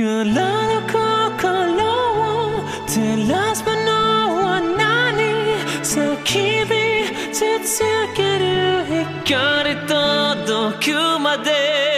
くらの心を照らすものは何？叫び続ける光届くまで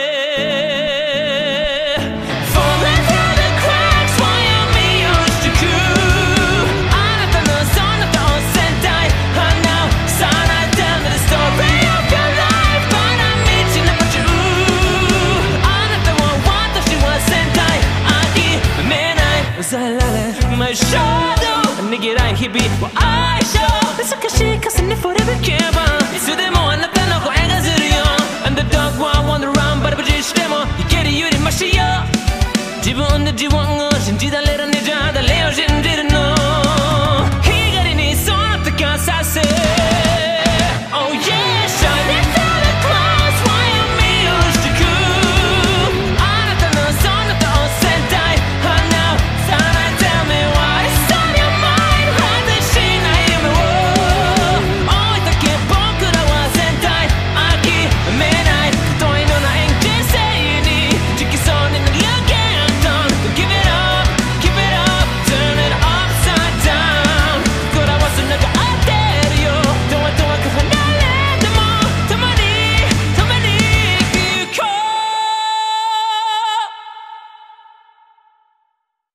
zalale My shadow. נגירה היבי I show זה קשה כסני forever קבע זה דמו אני נתן לך עגה זריו And the dog one one around but but just demo you get it you in my show 自分で自分を信じられるねじゃだれを信じるね